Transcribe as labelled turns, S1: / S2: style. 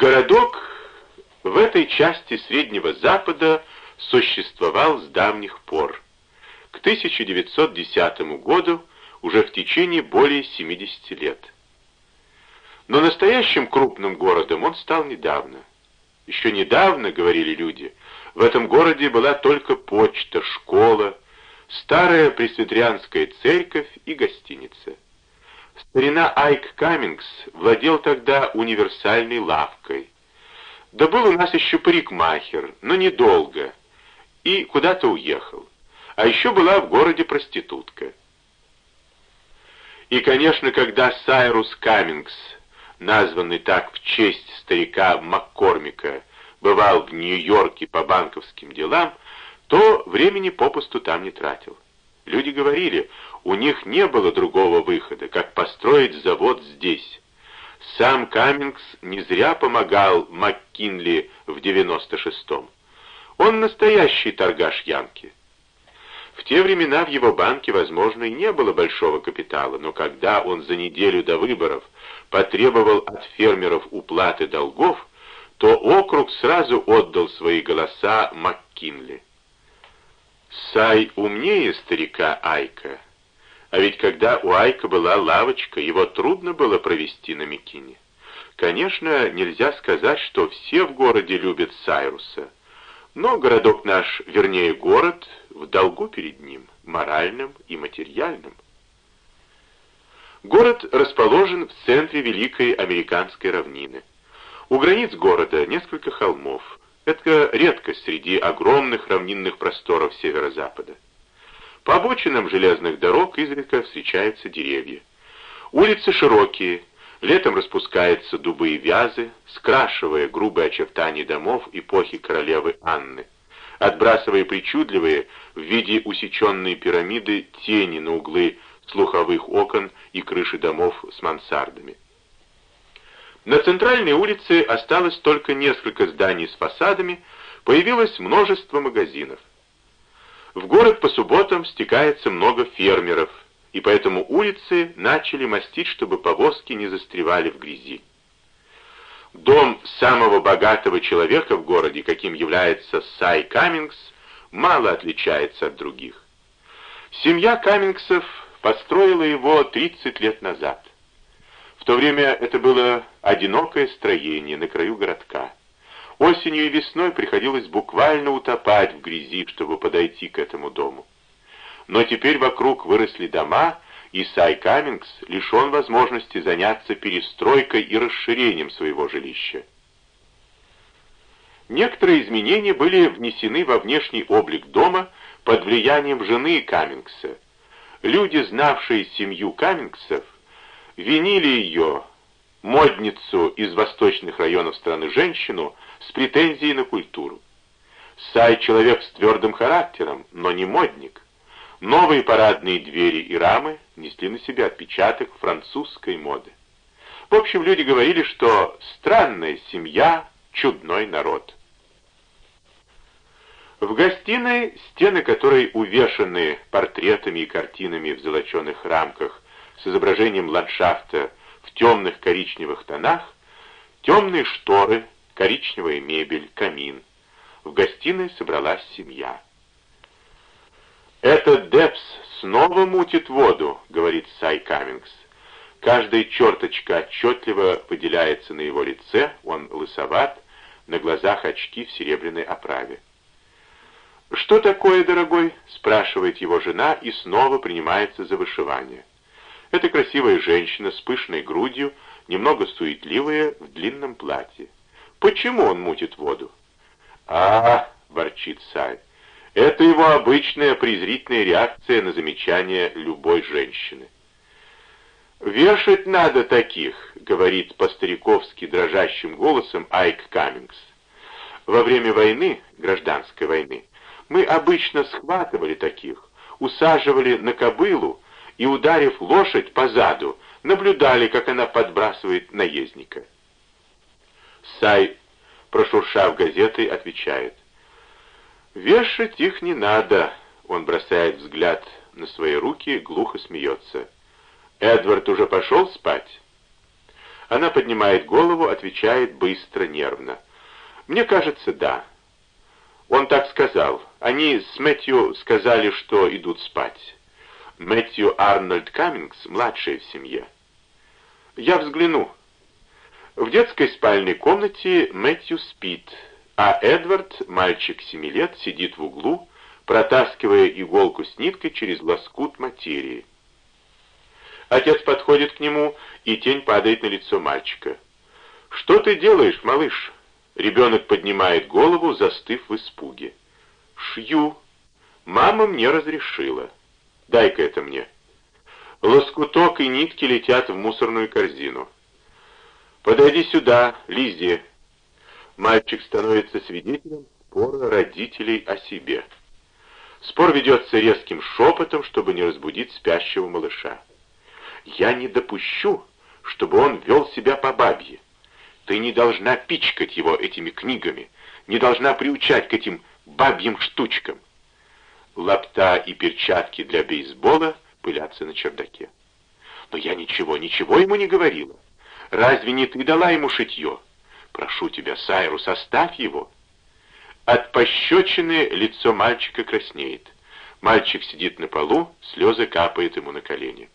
S1: Городок в этой части Среднего Запада существовал с давних пор. К 1910 году уже в течение более 70 лет. Но настоящим крупным городом он стал недавно. Еще недавно, говорили люди, в этом городе была только почта, школа, старая пресвитерианская церковь и гостиница. Старина Айк Каммингс владел тогда универсальной лавкой. Да был у нас еще парикмахер, но недолго, и куда-то уехал. А еще была в городе проститутка. И, конечно, когда Сайрус Каммингс, названный так в честь старика Маккормика, бывал в Нью-Йорке по банковским делам, то времени попусту там не тратил. Люди говорили, у них не было другого выхода, как построить завод здесь. Сам Каммингс не зря помогал МакКинли в 96-м. Он настоящий торгаш Янки. В те времена в его банке, возможно, и не было большого капитала, но когда он за неделю до выборов потребовал от фермеров уплаты долгов, то округ сразу отдал свои голоса МакКинли. Сай умнее старика Айка. А ведь когда у Айка была лавочка, его трудно было провести на Микине. Конечно, нельзя сказать, что все в городе любят Сайруса. Но городок наш, вернее город, в долгу перед ним, моральным и материальным. Город расположен в центре Великой Американской равнины. У границ города несколько холмов. Это редкость среди огромных равнинных просторов северо-запада. По обочинам железных дорог изредка встречаются деревья. Улицы широкие, летом распускаются дубы и вязы, скрашивая грубые очертания домов эпохи королевы Анны, отбрасывая причудливые в виде усеченной пирамиды тени на углы слуховых окон и крыши домов с мансардами. На центральной улице осталось только несколько зданий с фасадами, появилось множество магазинов. В город по субботам стекается много фермеров, и поэтому улицы начали мастить, чтобы повозки не застревали в грязи. Дом самого богатого человека в городе, каким является Сай Каммингс, мало отличается от других. Семья Каммингсов построила его 30 лет назад. В то время это было одинокое строение на краю городка. Осенью и весной приходилось буквально утопать в грязи, чтобы подойти к этому дому. Но теперь вокруг выросли дома, и Сай Каммингс лишен возможности заняться перестройкой и расширением своего жилища. Некоторые изменения были внесены во внешний облик дома под влиянием жены Каммингса. Люди, знавшие семью Каммингсов, винили ее, модницу из восточных районов страны женщину, с претензией на культуру. Сай человек с твердым характером, но не модник. Новые парадные двери и рамы несли на себя отпечаток французской моды. В общем, люди говорили, что странная семья, чудной народ. В гостиной, стены которой увешаны портретами и картинами в золоченых рамках с изображением ландшафта в темных коричневых тонах, темные шторы, коричневая мебель, камин. В гостиной собралась семья. «Этот Депс снова мутит воду», — говорит Сай Каммингс. Каждая черточка отчетливо выделяется на его лице, он лысоват, на глазах очки в серебряной оправе. «Что такое, дорогой?» — спрашивает его жена и снова принимается за вышивание. Это красивая женщина с пышной грудью, немного суетливая, в длинном платье. Почему он мутит воду? а, ворчит Сай. Это его обычная презрительная реакция на замечание любой женщины. «Вешать надо таких», — говорит по-стариковски дрожащим голосом Айк Каммингс. «Во время войны, гражданской войны, мы обычно схватывали таких, усаживали на кобылу и, ударив лошадь по заду, наблюдали, как она подбрасывает наездника. Сай, прошуршав газетой, отвечает. «Вешать их не надо», — он бросает взгляд на свои руки, глухо смеется. «Эдвард уже пошел спать?» Она поднимает голову, отвечает быстро, нервно. «Мне кажется, да». Он так сказал. Они с Мэтью сказали, что идут спать. Мэтью Арнольд Каммингс, младшая в семье. Я взгляну. В детской спальной комнате Мэтью спит, а Эдвард, мальчик семи лет, сидит в углу, протаскивая иголку с ниткой через лоскут материи. Отец подходит к нему, и тень падает на лицо мальчика. «Что ты делаешь, малыш?» Ребенок поднимает голову, застыв в испуге. «Шью. Мама мне разрешила. Дай-ка это мне». Лоскуток и нитки летят в мусорную корзину. «Подойди сюда, Лиззи». Мальчик становится свидетелем спора родителей о себе. Спор ведется резким шепотом, чтобы не разбудить спящего малыша. «Я не допущу, чтобы он вел себя по бабье. Ты не должна пичкать его этими книгами, не должна приучать к этим бабьим штучкам». Лапта и перчатки для бейсбола пылятся на чердаке. «Но я ничего, ничего ему не говорила. Разве не ты дала ему шитье? Прошу тебя, Сайрус, оставь его». От пощечины лицо мальчика краснеет. Мальчик сидит на полу, слезы капают ему на колени.